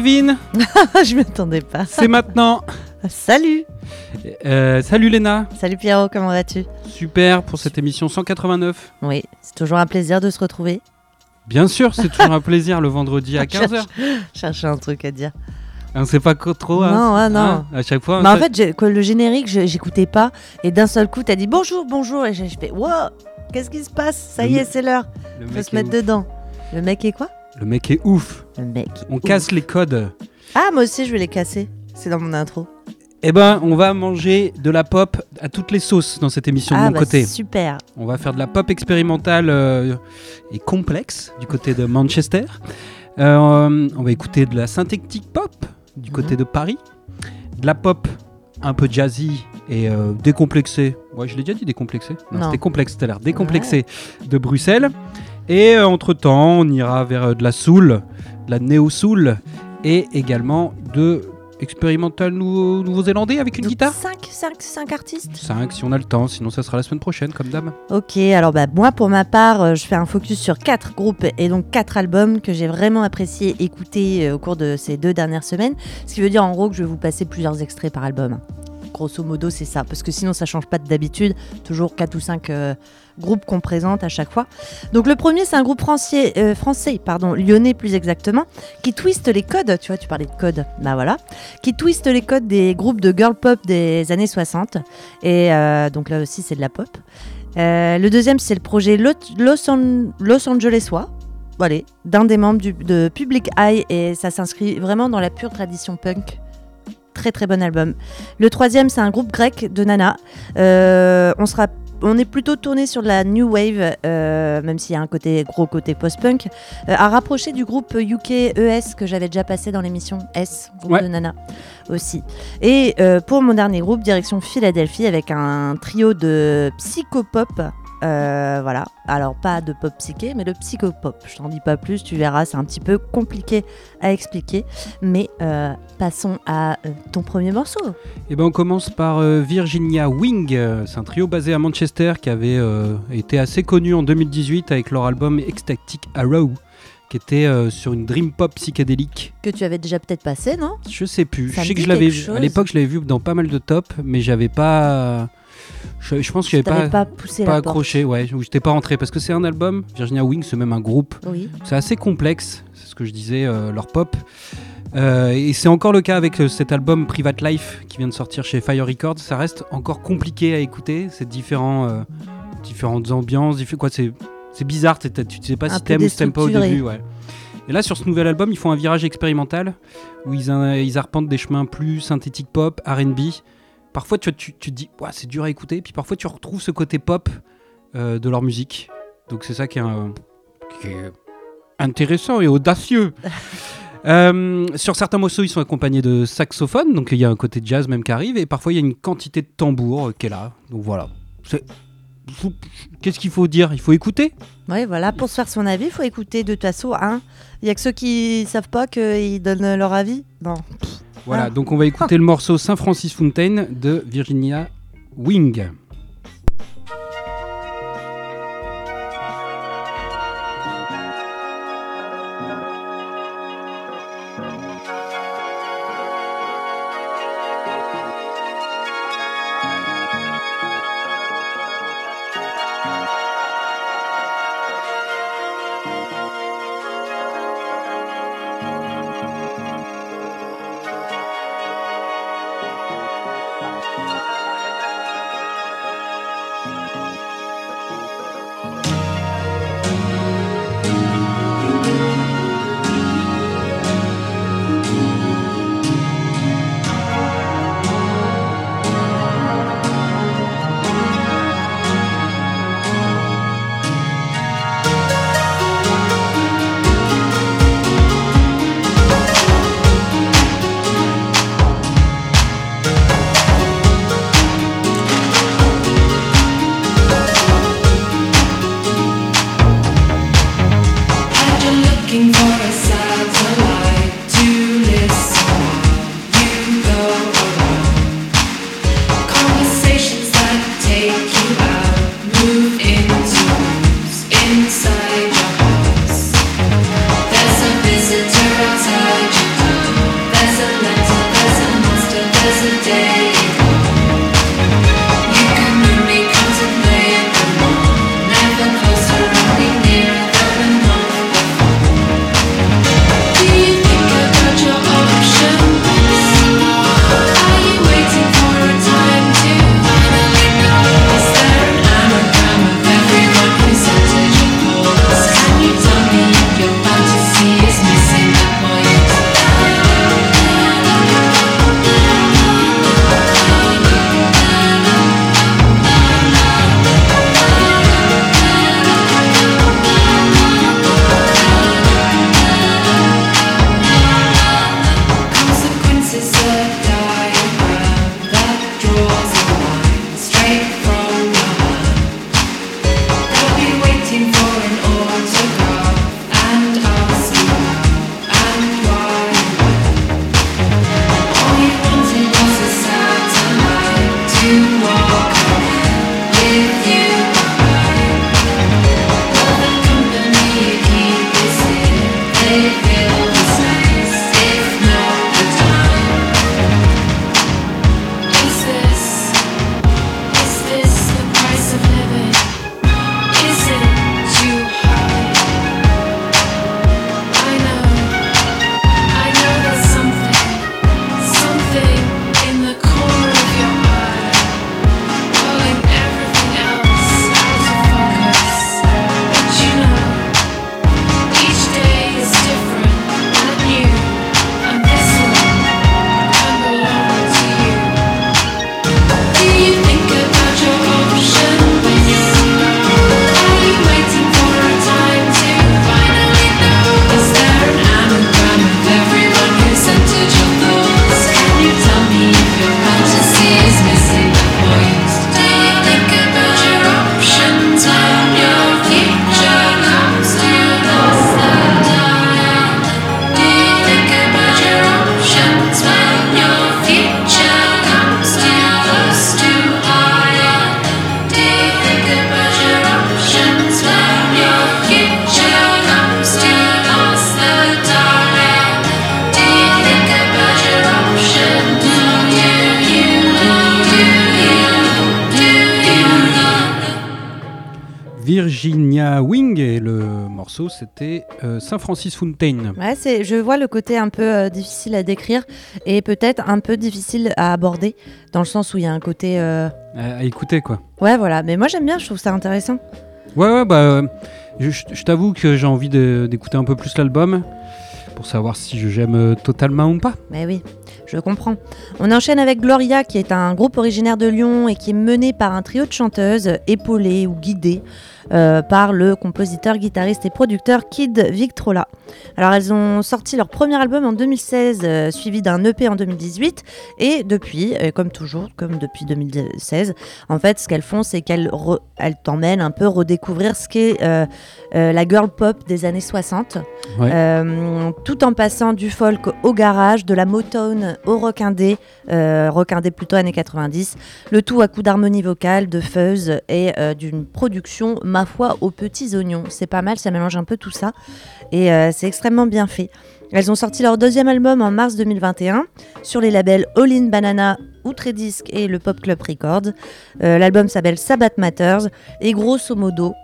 Kevin, je m'attendais pas. c'est maintenant. Salut Euh, salut Léna, Salut Pierrot, comment vas-tu? Super pour cette émission 189. Oui, c'est toujours un plaisir de se retrouver. Bien sûr, c'est toujours un plaisir le vendredi à 15h. Chercher un truc à dire. On sait pas trop. hein. Non, ouais, non. Hein, à chaque fois. Mais en fait, quoi, le générique, je- j'écoutais pas. Et d'un seul coup, t'as dit bonjour, bonjour. Et j'ai je fais wow, qu'est-ce qui se passe? Ça Le y est, c'est l'heure. le, Faut se mettre ouf. dedans. Le mec est quoi? Le mec est ouf. Le mec. On ouf. casse les codes. Ah, moi aussi, je vais les casser. C'est dans mon intro. Eh ben, on va manger de la pop à toutes les sauces dans cette émission ah, de mon bah, côté. super. On va faire de la pop expérimentale euh, et complexe du côté de Manchester. Euh, on va écouter de la synthétique pop du côté Mhm. de Paris. De la pop un peu jazzy et euh, décomplexée. Ouais, je l'ai déjà dit décomplexée. Non, Non. c'était complexe tout à l'heure. Décomplexée de Bruxelles. Et euh, entre-temps, on ira vers euh, de la soul, de la néo-soul et également de expérimental nouveau- nouveau-zélandais avec une guitare 5, 5, 5 artistes 5 si on a le temps, sinon ça sera la semaine prochaine comme d'hab. Ok, alors bah, moi pour ma part, euh, je fais un focus sur quatre groupes et donc quatre albums que j'ai vraiment apprécié écouter euh, au cours de ces deux dernières semaines. Ce qui veut dire en gros que je vais vous passer plusieurs extraits par album. Grosso modo, c'est ça, parce que sinon ça change pas d'habitude. Toujours quatre ou cinq euh, groupes qu'on présente à chaque fois. Donc le premier, c'est un groupe français, euh, français, pardon, lyonnais plus exactement, qui twiste les codes. Tu vois, tu parlais de codes, bah voilà, qui twiste les codes des groupes de girl pop des années 60. Et euh, donc là aussi, c'est de la pop. Le deuxième, c'est le projet Lo- Los, An- Los Angelesois, d'un des membres de Public Eye, et ça s'inscrit vraiment dans la pure tradition punk. Très très bon album. Le troisième, c'est un groupe grec de Nana. Euh, on sera on est plutôt tourné sur de la new wave, euh, même s'il y a un côté gros côté post-punk, euh, à rapprocher du groupe UK ES que j'avais déjà passé dans l'émission S, groupe Ouais. de Nana aussi. Et euh, pour mon dernier groupe, direction Philadelphie, avec un trio de psychopop. Euh, voilà, alors pas de pop psyché, mais de psychopop. Je t'en dis pas plus, tu verras, c'est un petit peu compliqué à expliquer. Mais euh, passons à euh, ton premier morceau. Eh ben, on commence par Virginia Wing. C'est un trio basé à Manchester qui avait été assez connu en 2018 avec leur album Ecstatic Arrow, qui était euh, sur une dream pop psychédélique. Que tu avais déjà peut-être passé, non? Je sais plus. Ça je sais que je l'avais vu. À l'époque, je l'avais vu dans pas mal de tops, mais j'avais pas. Je, je pense que j'avais pas, pas, poussé pas la porte. accroché, ouais, ou j'étais pas rentré parce que c'est un album. Virginia Wing, c'est même un groupe. Oui. C'est assez complexe, c'est ce que je disais, euh, leur pop. Euh, et c'est encore le cas avec euh, cet album Private Life qui vient de sortir chez Fire Records. Ça reste encore compliqué à écouter. C'est différents, euh, différentes ambiances. diffé- quoi, c'est, bizarre. Tu sais pas Un si t'aimes ou si t'aimes pas au début. Ouais. Et là, sur ce nouvel album, ils font un virage expérimental où ils, ils arpentent des chemins plus synthétiques pop, RB. Parfois, tu, tu, tu te dis, Ouah, c'est dur à écouter. Puis parfois, tu retrouves ce côté pop euh, de leur musique. Donc, c'est ça qui est, un- qui est intéressant et audacieux. Euh, sur certains morceaux, ils sont accompagnés de saxophones, donc il y a un côté jazz même qui arrive, et parfois il y a une quantité de tambour euh, qui est là. Donc voilà. Qu'est-ce qu'il faut dire? Il faut écouter? Oui, voilà, pour se faire son avis, il faut écouter de toute façon. Hein. Il y a que ceux qui savent pas qu'ils donnent leur avis? Non. Voilà, Ah. donc on va écouter le morceau Saint Francis Fountain de Virginia Wing. I move. C'était euh, Saint Francis Fountain. Ouais, c'est, je vois le côté un peu euh, difficile à décrire et peut-être un peu difficile à aborder dans le sens où il y a un côté. euh, À, à écouter quoi. Ouais, voilà. Mais moi j'aime bien, je trouve ça intéressant. Ouais, ouais, bah, euh, je, je- je t'avoue que j'ai envie de- d'écouter un peu plus l'album pour savoir si je j'aime euh, totalement ou pas. Mais oui, je comprends. On enchaîne avec Gloria, qui est un groupe originaire de Lyon et qui est mené par un trio de chanteuses, épaulées ou guidées euh, par le compositeur, guitariste et producteur Kid Victrola. Alors elles ont sorti leur premier album en 2016, euh, suivi d'un EP en 2018, et depuis, euh, comme toujours, comme depuis 2016, en fait, ce qu'elles font, c'est qu'elles elles t'emmènent un peu redécouvrir ce qu'est la girl pop des années 60. Ouais. Euh, tout en passant du folk au garage, de la Motown au rock indé, euh, rock plutôt années 90, le tout à coup d'harmonie vocale, de fuzz et euh, d'une production, ma foi, aux petits oignons. C'est pas mal, ça mélange un peu tout ça et euh, c'est extrêmement bien fait. Elles ont sorti leur deuxième album en mars 2021 sur les labels All In Banana, Outredisc et le Pop Club Records. Euh, L'album s'appelle Sabbath Matters et grosso modo,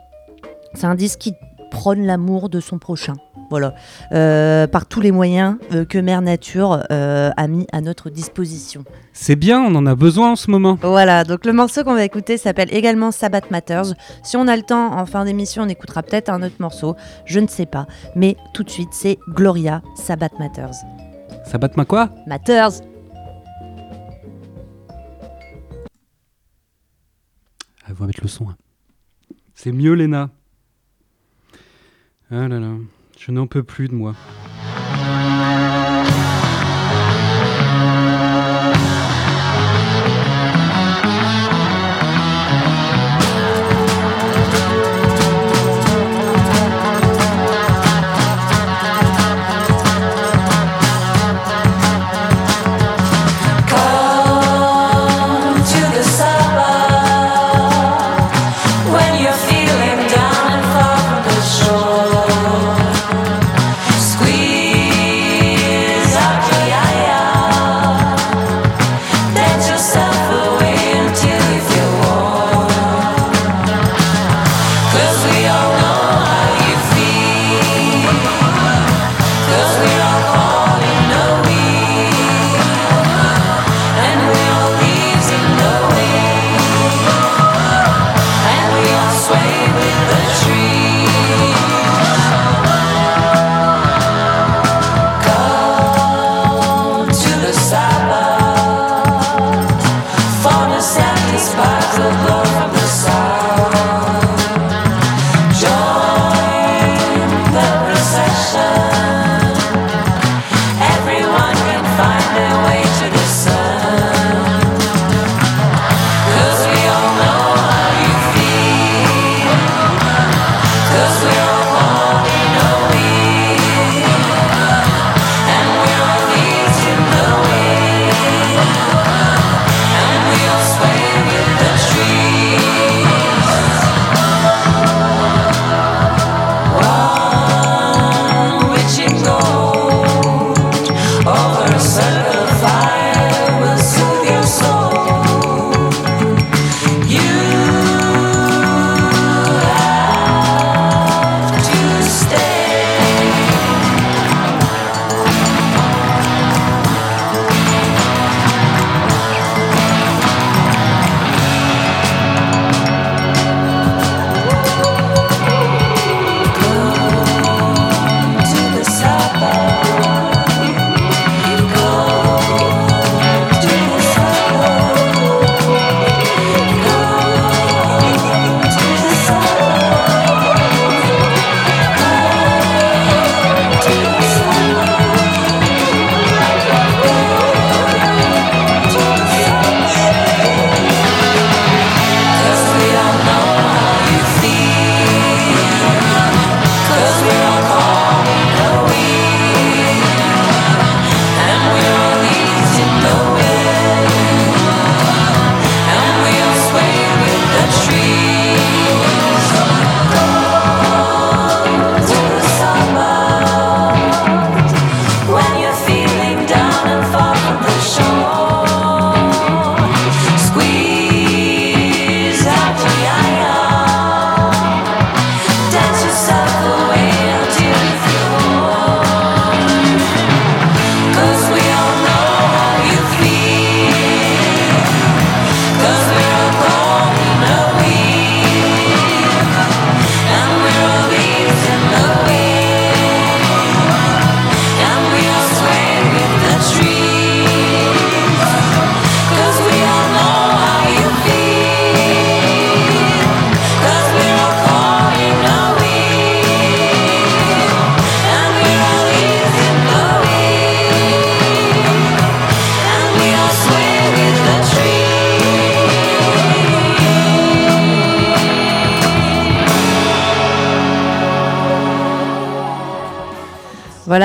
c'est un disque qui prône l'amour de son prochain. Voilà, Euh, par tous les moyens euh, que Mère Nature euh, a mis à notre disposition. C'est bien, on en a besoin en ce moment. Voilà, donc le morceau qu'on va écouter s'appelle également Sabbath Matters. Si on a le temps, en fin d'émission, on écoutera peut-être un autre morceau, je ne sais pas. Mais tout de suite, c'est Gloria, Sabbath Matters. Batte ma quoi? Matters on va mettre le son. hein. C'est mieux, Léna. Ah là là, je n'en peux plus de moi.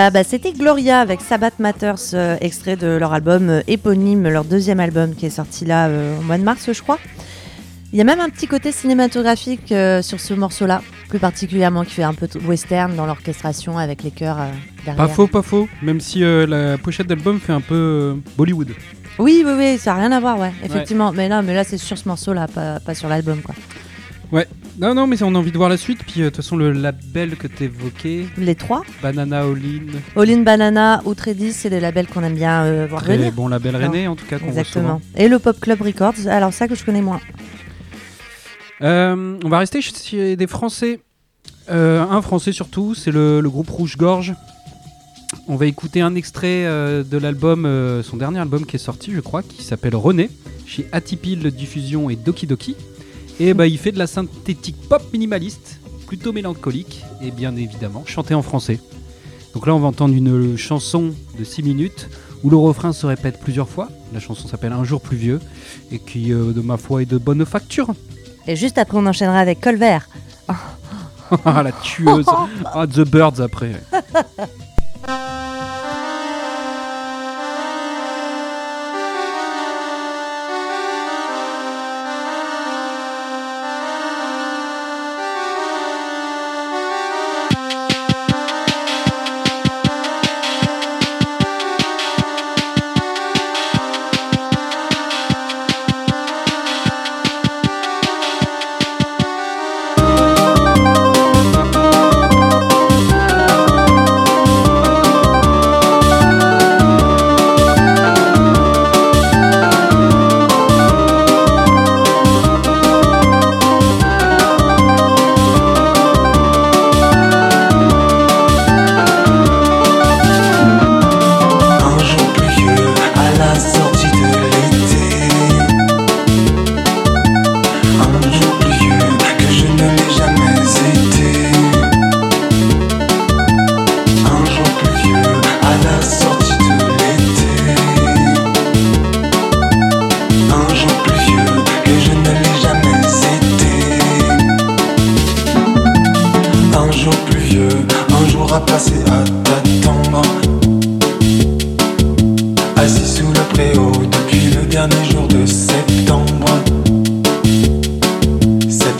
Voilà, bah, c'était Gloria avec Sabbath Matters, euh, extrait de leur album euh, éponyme, leur deuxième album qui est sorti là euh, au mois de mars, je crois. Il y a même un petit côté cinématographique sur ce morceau-là, plus particulièrement qui fait un peu western dans l'orchestration avec les chœurs derrière. Pas faux, pas faux. Même si la pochette d'album fait un peu Bollywood. Oui, oui, oui, ça n'a rien à voir, ouais, effectivement. Mais non, mais là, c'est sur ce morceau-là, pas, pas sur l'album, quoi. Non, non, mais on a envie de voir la suite. Puis euh, de toute façon, le label que t'évoquais, Les trois, Banana All In, All In Banana, Outredis, c'est des labels qu'on aime bien euh, voir très venir. bon label René en tout cas Exactement. Et le Pop Club Records, alors ça que je connais moins. Euh, on va rester chez des Français. Euh, un Français surtout, c'est le, le groupe Rouge Gorge. On va écouter un extrait euh, de l'album, son dernier album qui est sorti, je crois, qui s'appelle René, chez Atypil Diffusion et Doki Doki. Et bah, il fait de la synthétique pop minimaliste, plutôt mélancolique, et bien évidemment chantée en français. Donc là, on va entendre une chanson de 6 minutes où le refrain se répète plusieurs fois. La chanson s'appelle Un jour plus vieux et qui, euh, de ma foi, est de bonne facture. Et juste après, on enchaînera avec Colvert. Ah, la tueuse. Ah, The Birds après.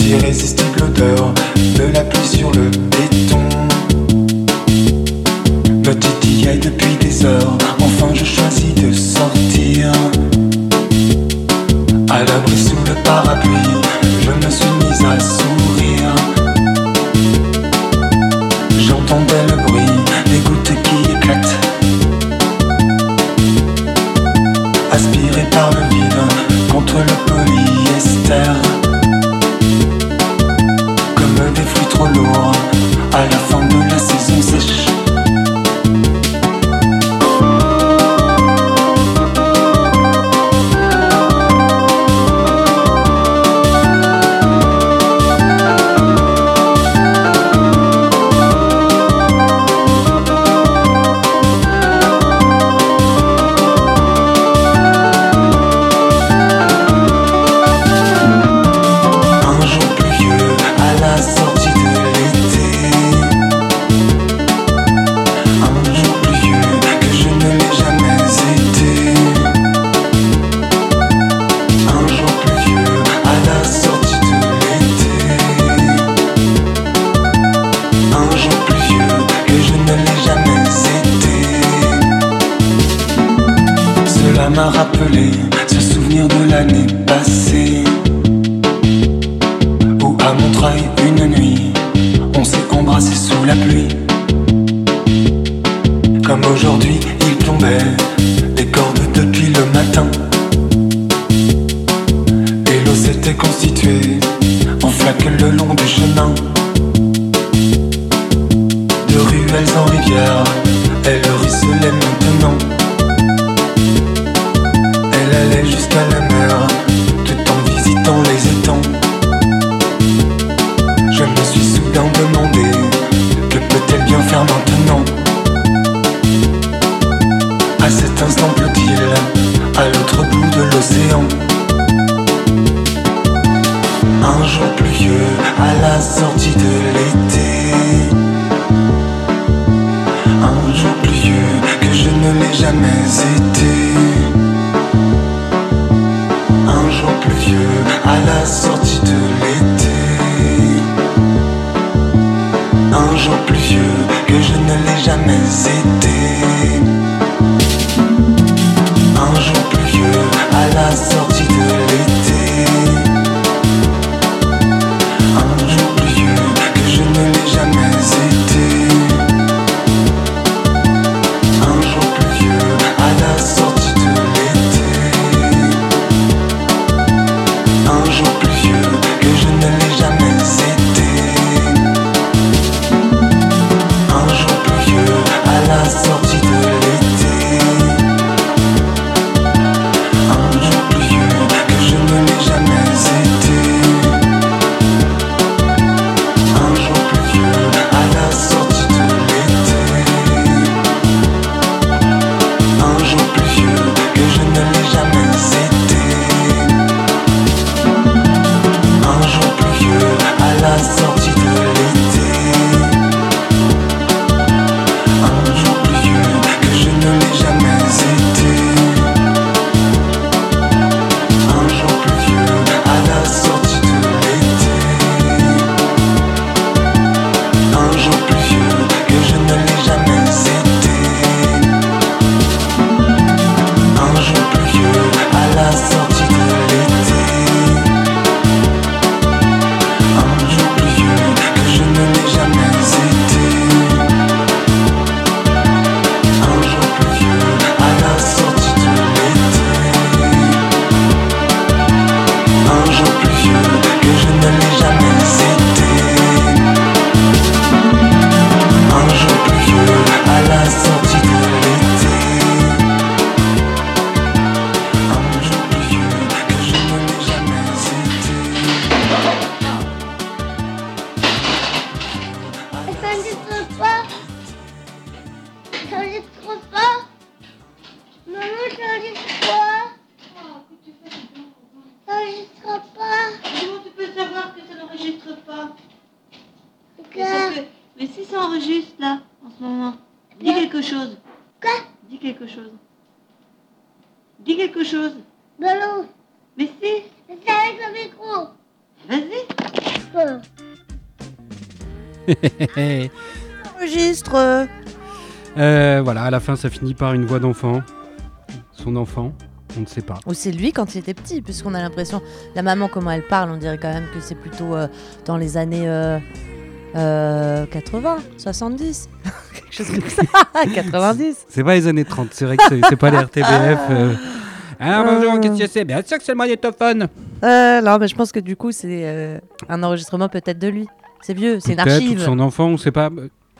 irrésistible odeur just tell me fin, ça finit par une voix d'enfant. Son enfant, on ne sait pas. Ou c'est lui quand il était petit, puisqu'on a l'impression, la maman comment elle parle, on dirait quand même que c'est plutôt euh, dans les années euh, euh, 80, 70, quelque chose comme ça, 90. C'est pas les années 30, c'est vrai que c'est- pas les RTBF. euh. Ah bonjour, Euh. qu'est-ce que c'est? Bien sûr que c'est le magnétophone Euh, non, mais je pense que du coup c'est euh, un enregistrement peut-être de lui. C'est vieux, c'est une Peut-être, ou de archive. son enfant, on sait pas.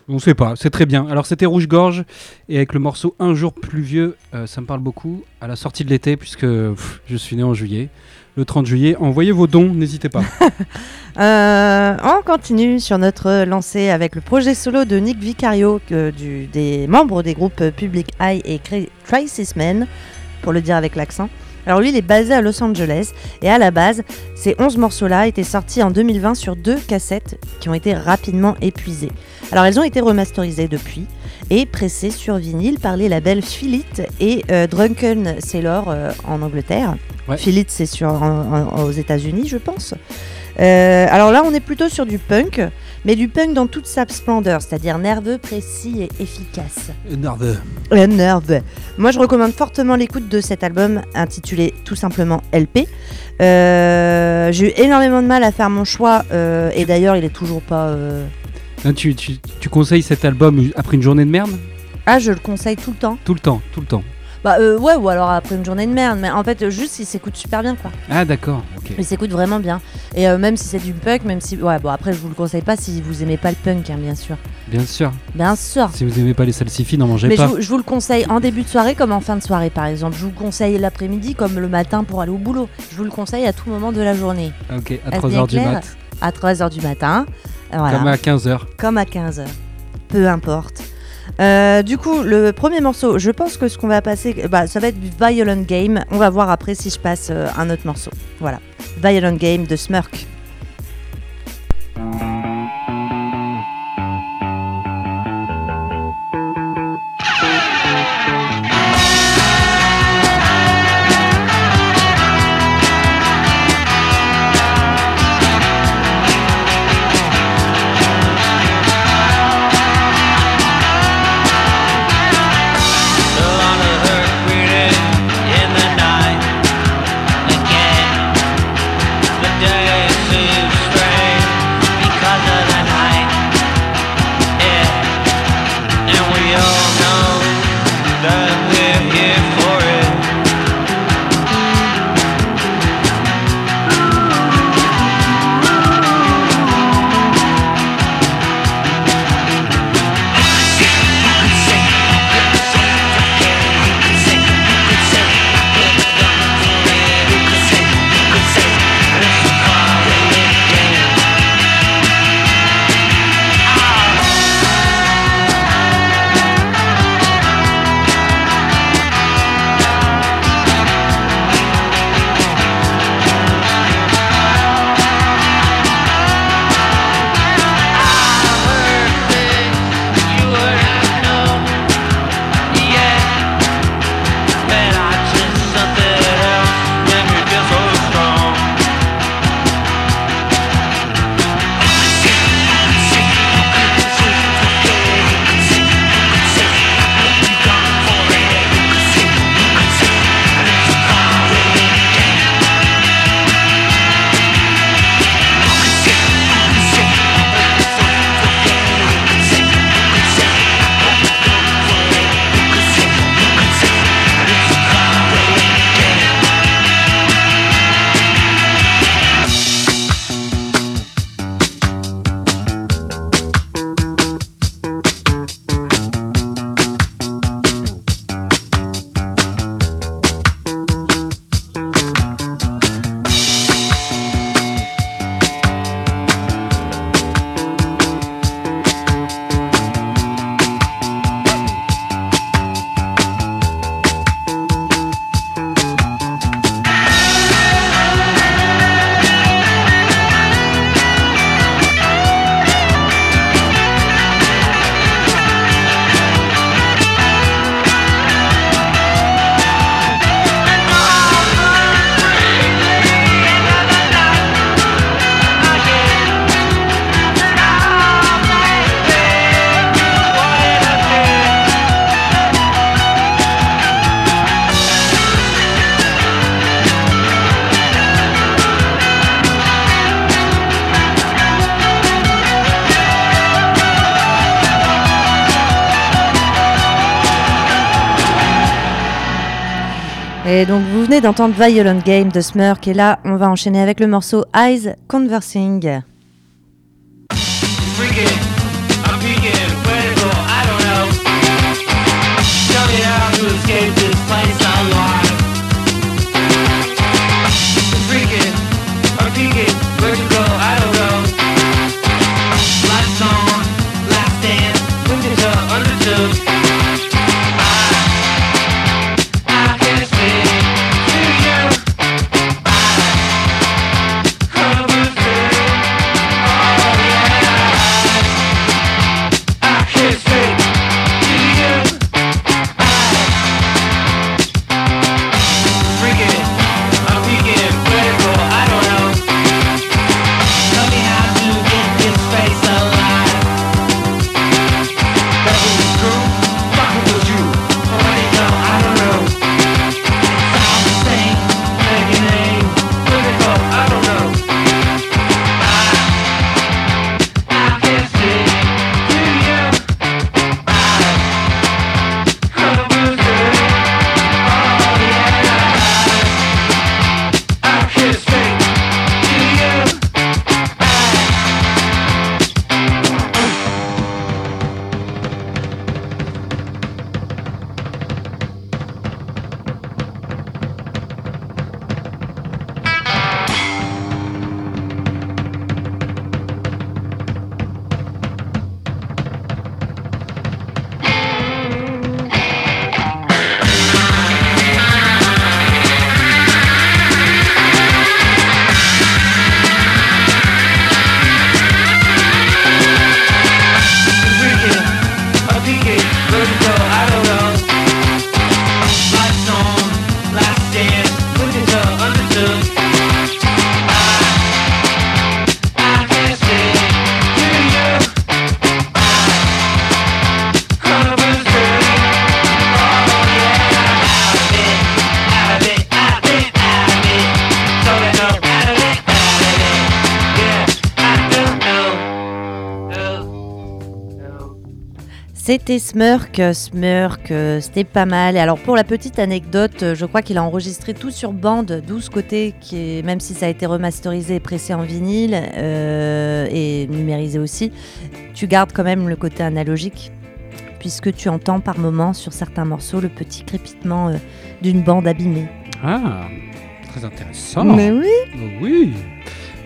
On sait pas, c'est très bien. Alors c'était Rouge-Gorge, et avec le morceau Un jour plus vieux, euh, ça me parle beaucoup, à la sortie de l'été, puisque je suis né en juillet. Le 30 juillet, envoyez vos dons, n'hésitez pas. Euh, on continue sur notre lancée avec le projet solo de Nick Vicario, des membres des groupes Public Eye et Cri- Crisis Men, pour le dire avec l'accent. Alors lui, il est basé à Los Angeles et à la base, ces 11 morceaux-là étaient sortis en 2020 sur deux cassettes qui ont été rapidement épuisées. Alors elles ont été remasterisées depuis et pressées sur vinyle par les labels Philip et euh, Drunken Sailor euh, en Angleterre. Ouais. Philip, c'est sur, en- en- aux États-Unis, je pense. Euh, alors là, on est plutôt sur du punk, mais du punk dans toute sa splendeur, c'est-à-dire nerveux, précis et efficace. Nerveux. Euh, nerveux. Moi, je recommande fortement l'écoute de cet album intitulé tout simplement LP. Euh, J'ai eu énormément de mal à faire mon choix, euh, et d'ailleurs, il est toujours pas. Hein, tu, tu- tu conseilles cet album après une journée de merde? Ah, je le conseille tout le temps. Tout le temps, tout le temps. Bah euh, ouais, ou alors après une journée de merde, mais en fait, juste, il s'écoute super bien, quoi. Ah d'accord, ok. Il s'écoute vraiment bien. Et euh, même si c'est du punk, même si. Ouais, bon, après, je vous le conseille pas si vous aimez pas le punk, hein, bien sûr. Bien sûr. Bien sûr. Si vous aimez pas les salsifis, n'en mangez Mais je pas. vous, je vous le conseille en début de soirée comme en fin de soirée, par exemple. Je vous le conseille l'après-midi comme le matin pour aller au boulot. Je vous le conseille à tout moment de la journée. Ok, à Est-ce 3h bien du mat. À 3h du matin. Voilà. Comme à 15h. Comme à 15h. Peu importe. Euh, du coup, le premier morceau, je pense que ce qu'on va passer, bah, ça va être Violent Game. On va voir après si je passe euh, un autre morceau. Voilà. Violent Game de Smurk. Et donc vous venez d'entendre Violent Game de Smurk et là on va enchaîner avec le morceau Eyes Conversing. C'était Smurk, Smurk, euh, c'était pas mal. Et alors pour la petite anecdote, euh, je crois qu'il a enregistré tout sur bande, 12 côtés, qui est- même si ça a été remasterisé et pressé en vinyle euh, et numérisé aussi, tu gardes quand même le côté analogique, puisque tu entends par moments sur certains morceaux le petit crépitement euh, d'une bande abîmée. Ah, très intéressant. Mais oui Oui.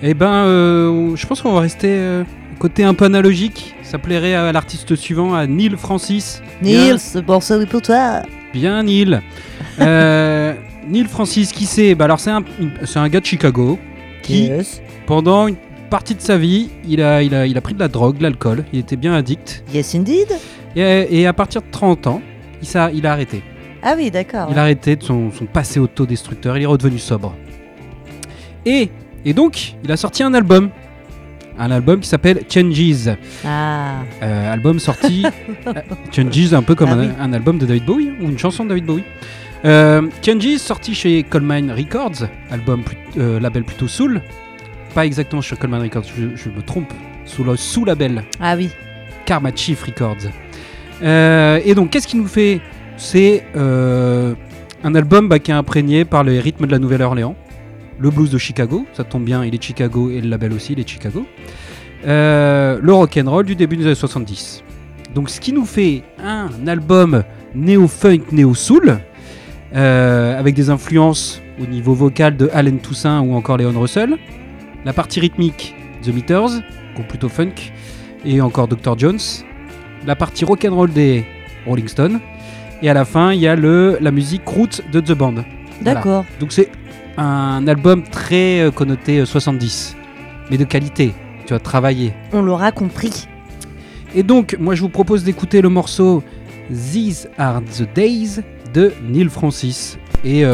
Eh ben, euh, je pense qu'on va rester euh, côté un peu analogique. Ça plairait à l'artiste suivant, à Neil Francis. Neil, ce morceau est pour toi Bien, Neil. Euh, Neil Francis, qui c'est bah, Alors, c'est un, c'est un gars de Chicago qui, Yes, pendant une partie de sa vie, il a, il a, il a pris de la drogue, de l'alcool. Il était bien addict. yes indeed Et, et à partir de 30 ans, il, s'a- il a arrêté. Ah oui, d'accord. Il a arrêté de son, son passé autodestructeur, il est redevenu sobre. Et, et donc, il a sorti un album. Un album qui s'appelle Changes. Ah, Euh, album sorti. euh, Changes, un peu comme Ah un, oui. un album de David Bowie, ou une chanson de David Bowie. Euh, Changes, sorti chez Coleman Records, album euh, label plutôt soul. Pas exactement chez Coleman Records, je, je me trompe. Sous le sous-label ah oui. Karma Chief Records. Et donc, qu'est-ce qui nous fait C'est un album bah, qui est imprégné par les rythmes de la Nouvelle-Orléans, le blues de Chicago, ça tombe bien, il est Chicago et le label aussi, il est Chicago. Euh, le rock and roll du début des années 70. Donc, ce qui nous fait un album néo-funk, néo-soul, euh, avec des influences au niveau vocal de Allen Toussaint ou encore Leon Russell. La partie rythmique, The Meters, est plutôt funk, et encore Dr. Jones. La partie rock'n'roll des Rolling Stones. Et à la fin, il y a le, la musique route de The Band. D'accord. Donc c'est un album très euh, connoté euh, 70, mais de qualité. Tu vas travailler. On l'aura compris. Et donc, moi, je vous propose d'écouter le morceau These Are the Days de Neil Francis. Et euh,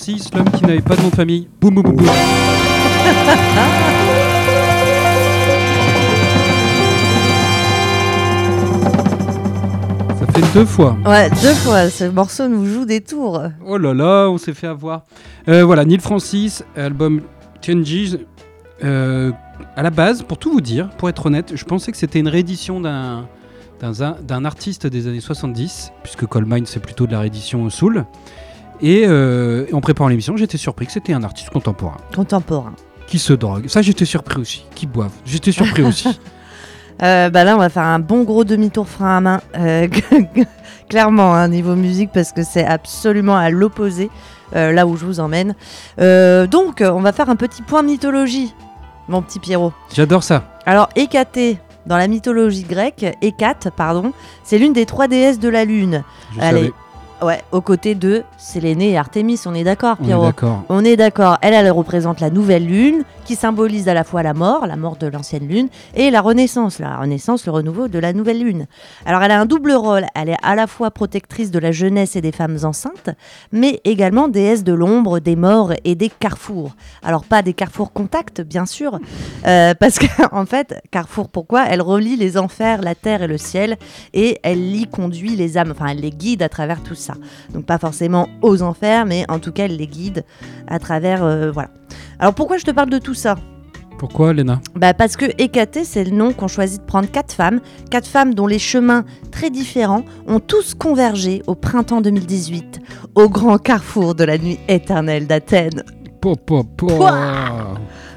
Francis, l'homme qui n'avait pas de nom de famille. Boum boum boum boum. Ça fait deux fois. Ouais, deux fois, ce morceau nous joue des tours. Oh là là, on s'est fait avoir. Euh, voilà, Neil Francis, album Changes. Euh, à la base, pour tout vous dire, pour être honnête, je pensais que c'était une réédition d'un d'un artiste des années 70, puisque Coal Mine c'est plutôt de la réédition Soul. Et euh, en préparant l'émission, j'étais surpris que c'était un artiste contemporain Contemporain. qui se drogue. Ça, j'étais surpris aussi. Qui boivent. J'étais surpris aussi. Euh, bah là, on va faire un bon gros demi-tour frein à main. euh, clairement, hein, niveau musique, parce que c'est absolument à l'opposé, euh, là où je vous emmène. Donc, on va faire un petit point mythologie, mon petit Pierrot. J'adore ça. Alors, Hécaté, dans la mythologie grecque, Hécate, pardon, c'est l'une des trois déesses de la lune. Je Allez, savais. Ouais, aux côtés de Sélénée et Artémis, on est d'accord, Pierrot on est d'accord, elle, elle représente la nouvelle lune, qui symbolise à la fois la mort, la mort de l'ancienne lune, et la renaissance, la renaissance, le renouveau de la nouvelle lune. Alors elle a un double rôle, elle est à la fois protectrice de la jeunesse et des femmes enceintes, mais également déesse de l'ombre, des morts et des carrefours. Alors pas des carrefours contact, bien sûr, euh, parce qu'en fait, carrefour, pourquoi? Elle relie les enfers, la terre et le ciel, et elle y conduit les âmes, enfin elle les guide à travers tout ça. Donc pas forcément aux enfers, mais en tout cas elle les guide à travers euh, voilà. Alors pourquoi je te parle de tout ça? Pourquoi, Léna? Bah parce que Hécaté, c'est le nom qu'ont choisi de prendre quatre femmes, quatre femmes dont les chemins très différents ont tous convergé au printemps 2018, au grand carrefour de la nuit éternelle d'Athènes. Po, po, po. Pouah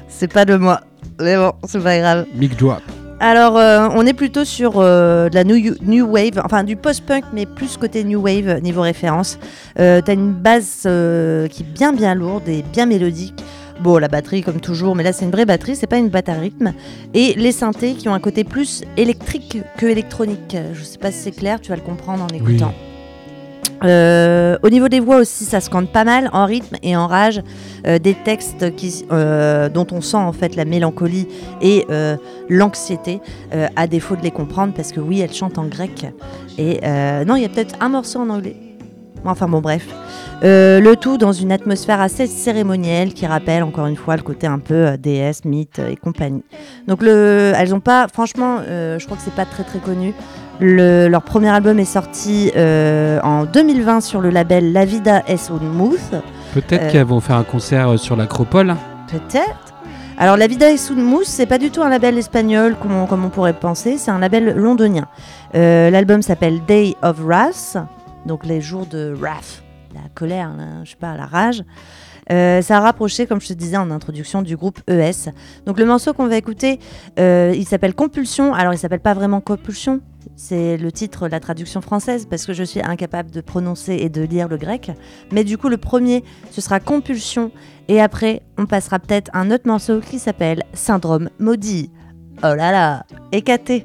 C'est pas de moi, mais bon, c'est pas grave. Mic drop. Alors, euh, on est plutôt sur euh, de la new, new wave, enfin du post-punk, mais plus côté new wave niveau référence. Euh, T'as une base euh, qui est bien bien lourde et bien mélodique. Bon, la batterie comme toujours, mais là c'est une vraie batterie, c'est pas une batte à rythme. Et les synthés qui ont un côté plus électrique que électronique. Je sais pas si c'est clair, tu vas le comprendre en écoutant. Euh, au niveau des voix aussi, ça se cante pas mal en rythme et en rage. Euh, des textes qui, euh, dont on sent en fait la mélancolie et l'anxiété, à défaut de les comprendre, parce que oui, elle chante en grec. Et non, il y a peut-être un morceau en anglais. Enfin bon, bref. Euh, le tout dans une atmosphère assez cérémonielle qui rappelle encore une fois le côté un peu euh, déesse, mythe euh, et compagnie. Donc le, elles ont pas, franchement, euh, je crois que c'est pas très très connu. Le- leur premier album est sorti en 2020 sur le label La Vida es un Mouth. Peut-être qu'elles vont faire un concert sur l'acropole. Peut-être. Alors, La Vida es un Mouth, c'est pas du tout un label espagnol comme on, comme on pourrait penser, c'est un label londonien. L'album s'appelle Day of Wrath, donc les jours de wrath, la colère, la- je sais pas, la rage. Euh, ça a rapproché, comme je te disais en introduction, du groupe ES. Donc le morceau qu'on va écouter, euh, il s'appelle Compulsion. Alors il s'appelle pas vraiment Compulsion, c'est le titre, la traduction française, parce que je suis incapable de prononcer et de lire le grec. Mais du coup, le premier, ce sera Compulsion. Et après, on passera peut-être un autre morceau qui s'appelle Syndrome maudit. Oh là là, écaté.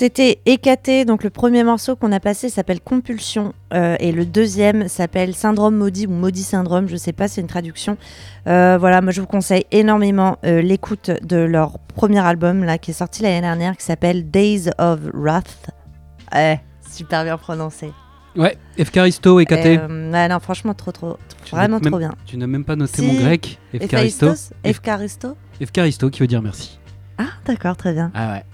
C'était Hécaté, donc le premier morceau qu'on a passé s'appelle Compulsion euh, et le deuxième s'appelle Syndrome maudit ou Maudit syndrome, je sais pas, c'est une traduction. Euh, voilà, moi je vous conseille énormément euh, l'écoute de leur premier album là qui est sorti l'année dernière qui s'appelle Days of Wrath. Ouais, super bien prononcé. Ouais, Efcaristo et. Euh, ouais, non, franchement trop trop, Tu vraiment même- trop bien. Tu n'as même pas noté Si. mon grec. Efcaristo. Efcaristos Efcaristo Efcaristo qui veut dire merci. Ah d'accord, très bien. Ah ouais.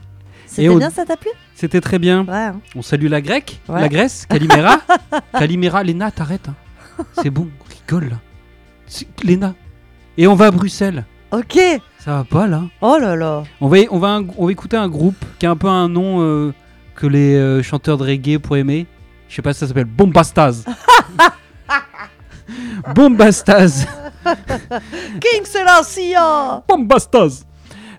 C'était bien, ça t'a plu C'était très bien. Ouais. hein. On salue la grecque, Ouais. la Grèce, Calimera. Calimera, Léna, t'arrêtes. hein. C'est bon, rigole là. Léna. Et on va à Bruxelles. Ok. Ça va pas là Oh là là. on va, on, va, on va écouter un groupe qui a un peu un nom euh, que les euh, chanteurs de reggae pourraient aimer. Je sais pas si ça s'appelle Bombastaz. Bombastaz. King Selassie Bombastaz.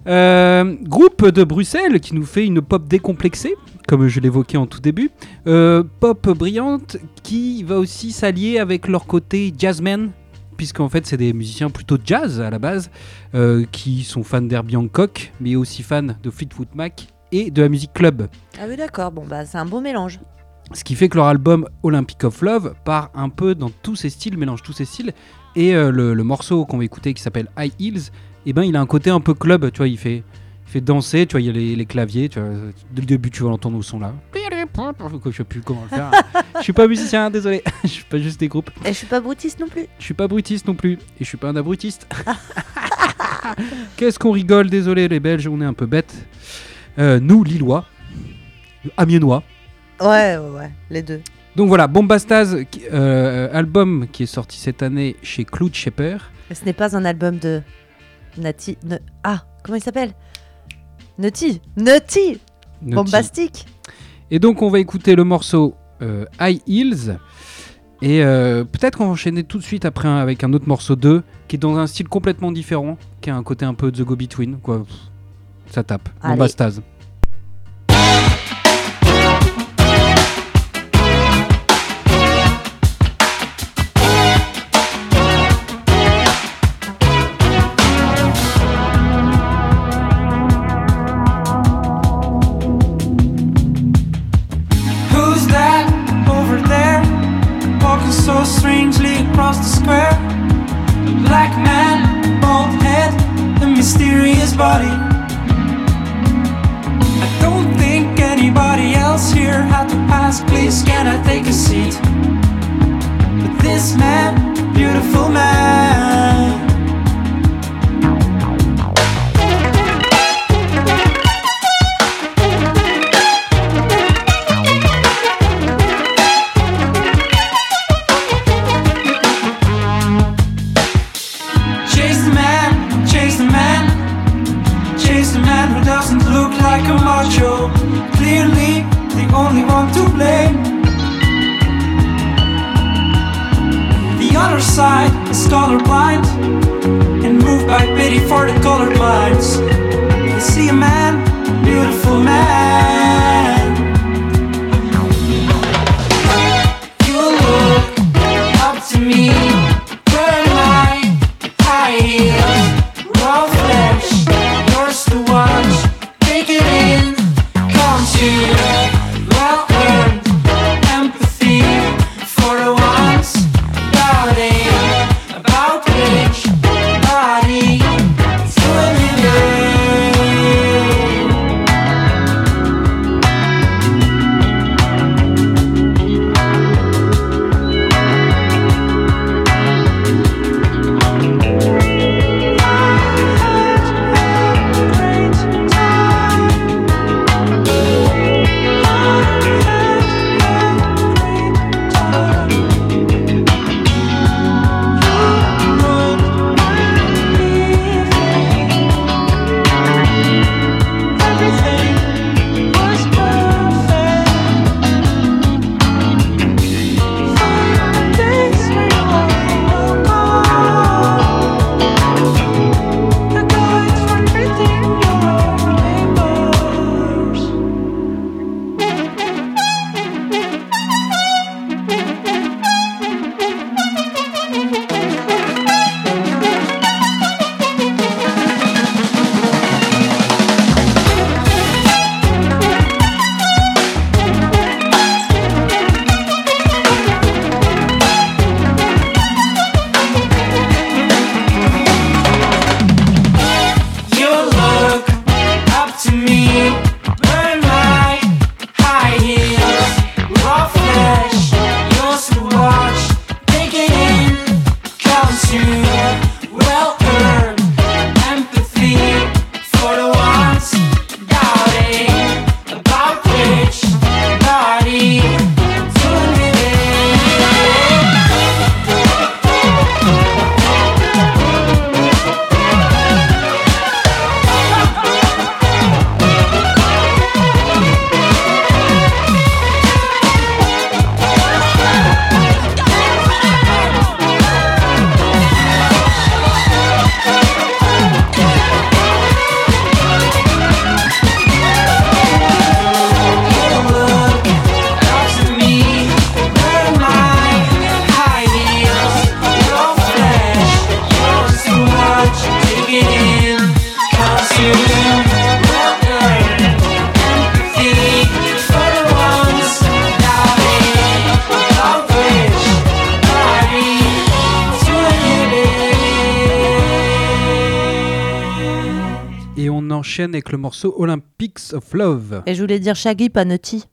Euh, groupe de Bruxelles qui nous fait une pop décomplexée, comme je l'évoquais en tout début. Euh, pop brillante qui va aussi s'allier avec leur côté jazzman, puisqu'en fait c'est des musiciens plutôt jazz à la base, euh, qui sont fans d'Herbie Hancock, mais aussi fans de Fleetwood Mac et de la musique club. Ah oui d'accord, bon bah c'est un beau mélange. Ce qui fait que leur album Olympic of Love part un peu dans tous ces styles, mélange tous ces styles. Et euh, le, le morceau qu'on va écouter qui s'appelle High Heels, eh ben, il a un côté un peu club, tu vois, il fait, il fait danser, tu vois, il y a les, les claviers, tu vois, dès le début tu vas l'entendre au son là. Je sais plus comment le faire. je suis pas musicien, désolé, je suis pas juste des groupes. Et je suis pas broutiste non plus. Je suis pas brutiste non plus, et je suis pas un abrutiste. Qu'est-ce qu'on rigole, désolé les Belges, on est un peu bêtes. Euh, nous, Lillois, Amiénois, Ouais, ouais, ouais, les deux. donc voilà, Bombastaz, qui- euh, album qui est sorti cette année chez Shaper. Mais ce n'est pas un album de Nati. Ne- Ah, comment il s'appelle? Nutty. Nutty. Bombastique. Et donc on va écouter le morceau euh, High Heels. Et euh, peut-être qu'on va enchaîner tout de suite après un- avec un autre morceau 2 qui est dans un style complètement différent, qui a un côté un peu The Go Between. Quoi. Ça tape. Allez. Avec le morceau Olympics of Love. Et je voulais dire Shaggy Panotti.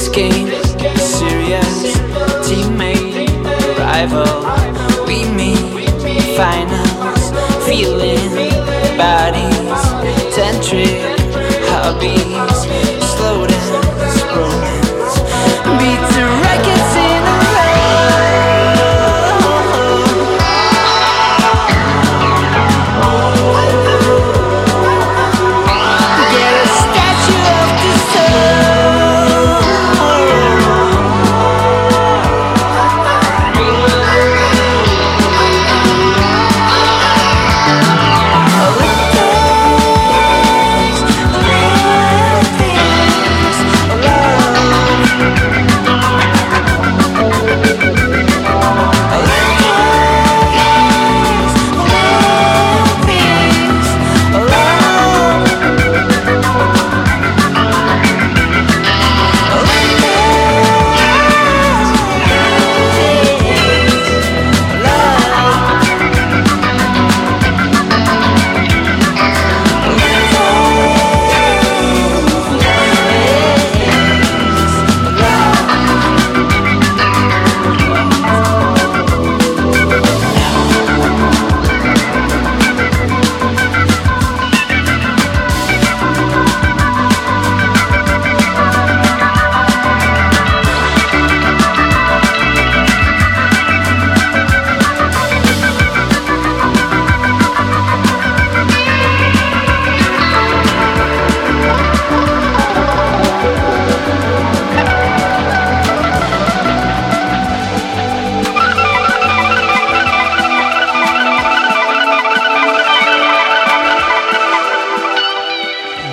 this game serious. Teammate, rival, we meet finals, feeling bodies, tantric hobbies.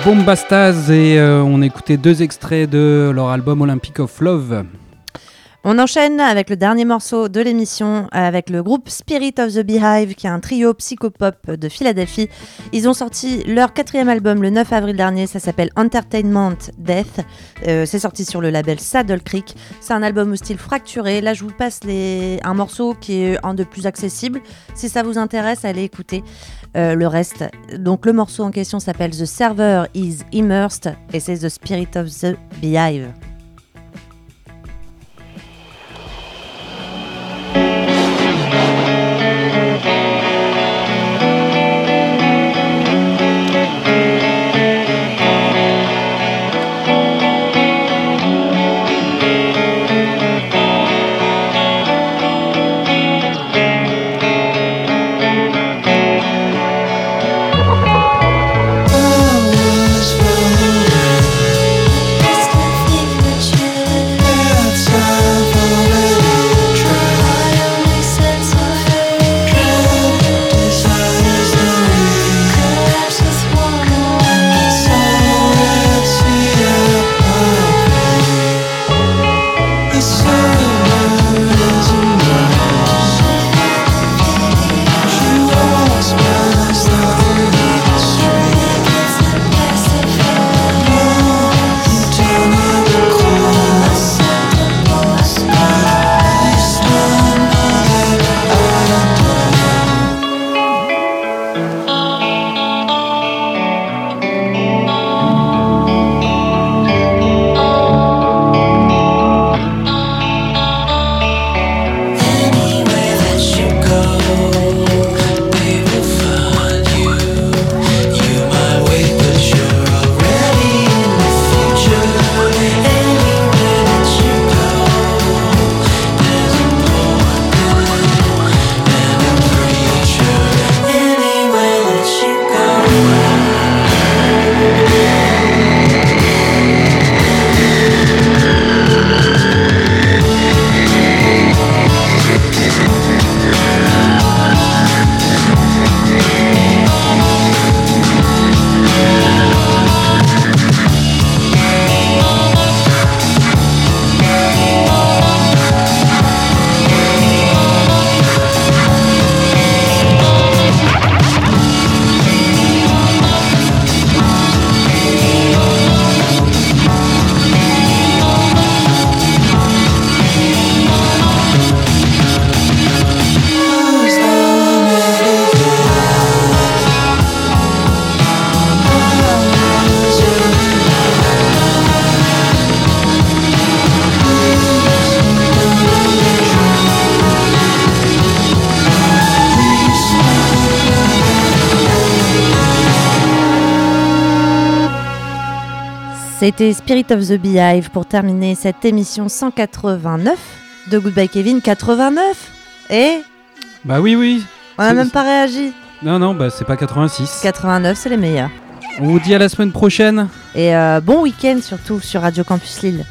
Bombastaz et euh, on écoutait deux extraits de leur album Olympic of Love. On enchaîne avec le dernier morceau de l'émission avec le groupe Spirit of the Beehive qui est un trio psychopop de Philadelphie. Ils ont sorti leur quatrième album le 9 avril dernier, ça s'appelle Entertainment Death. Euh, c'est sorti sur le label Saddle Creek. C'est un album au style fracturé. Là je vous passe un morceau qui est un de plus accessible. Si ça vous intéresse, allez écouter euh, le reste. Donc le morceau en question s'appelle The Server is Immersed et c'est The Spirit of the Beehive. C'était Spirit of the Beehive pour terminer cette émission 189 de Goodbye Kevin 89. Et Bah oui, oui. on n'a même pas réagi. Non, non, bah c'est pas 86. 89, c'est les meilleurs. On vous dit à la semaine prochaine. Et euh, bon week-end surtout sur Radio Campus Lille.